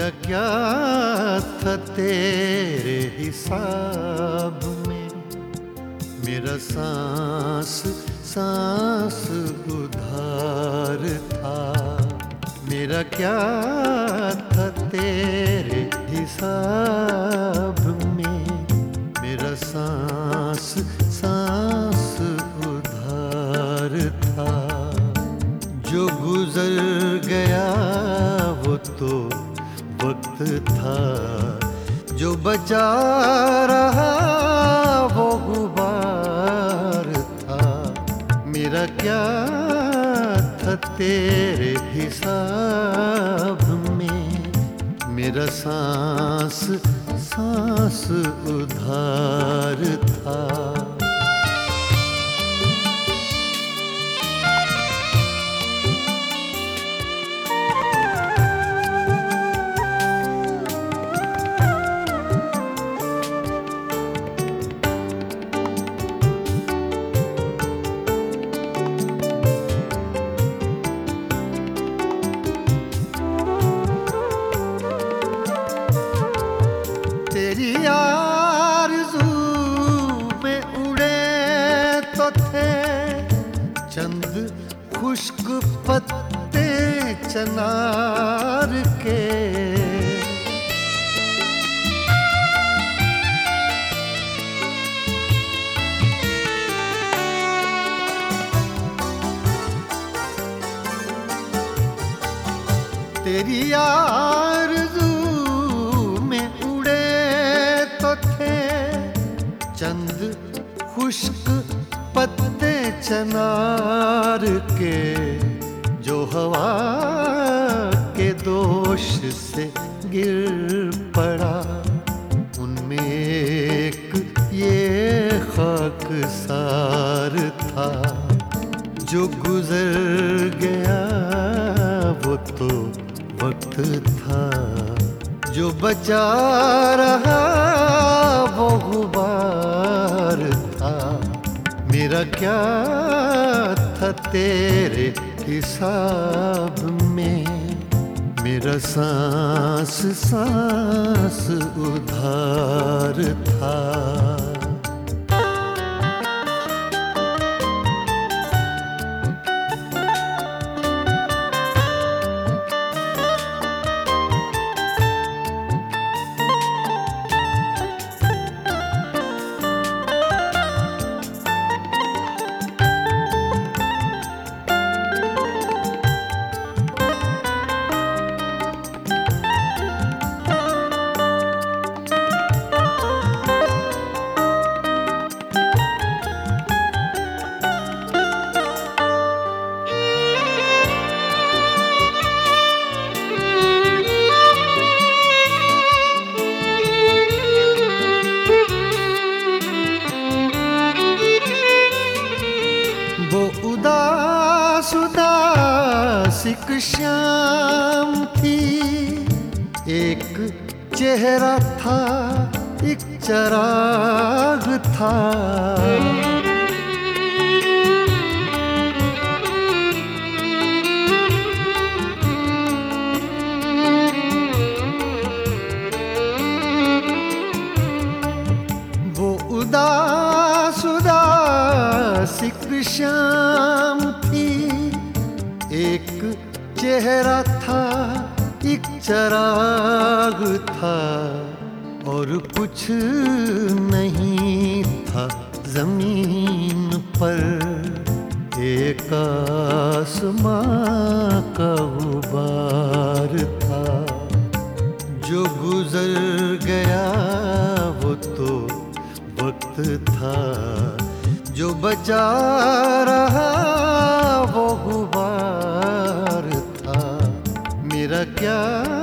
मेरा क्या था तेरे हिसाब में मेरा सांस सांस उधार था। मेरा क्या था तेरे हिसाब में मेरा सांस सांस उधार था। जो गुजर गया वो तो वक्त था। जो बचा रहा, वो गुबार था। मेरा क्या था तेरे हिसाब में? मेरा सांस सांस उधार था। खुश्क पत्ते चनार के। तेरी आरज़ू में उड़े तो थे चंद खुश्क चनार के, जो हवा के दोष से गिर पड़ा, उनमें एक ये खाक सार था। जो गुजर गया, वो तो वक्त था। जो बचा रहा, वो गुबार था। मेरा क्या था तेरे हिसाब में? मेरा सांस सांस उधार था। एक चेहरा था एक चराग था। वो उदास उदासिक श्याम थी एक चेहरा चराग था और कुछ नहीं था ज़मीन पर। एक आसमां का था। जो गुजर गया वो तो वक्त था। जो बचा रहा वो गुबार था। मेरा क्या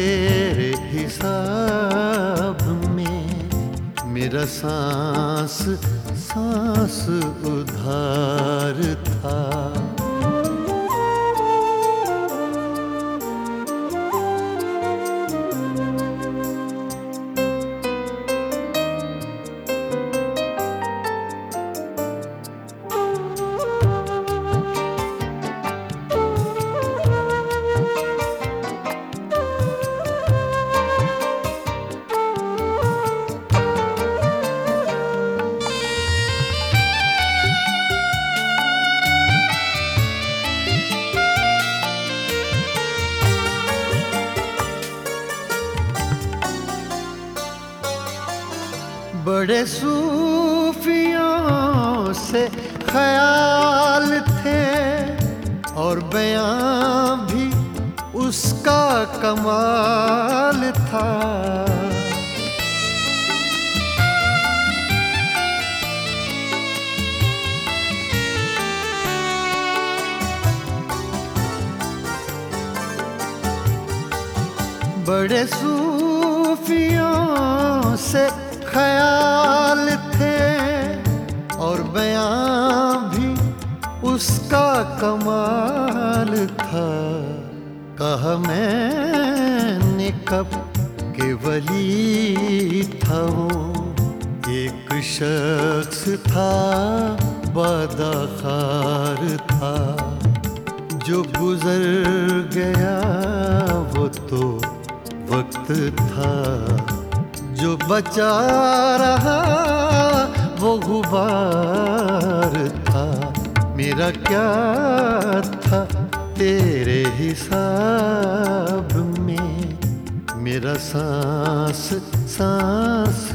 तेरे हिसाब में मेरा सांस सांस उधार था। बड़े सूफियों से ख्याल थे और बयां भी उसका कमाल था। बड़े सूफियों से ख्याल थे और बयां भी उसका कमाल था। कहा मैंने कब के वली था वो। एक शख्स था बदाखार था। जो गुजर गया वो तो वक्त था। जो बचा रहा, वो गुबार था। मेरा क्या था तेरे हिसाब में? मेरा सांस सांस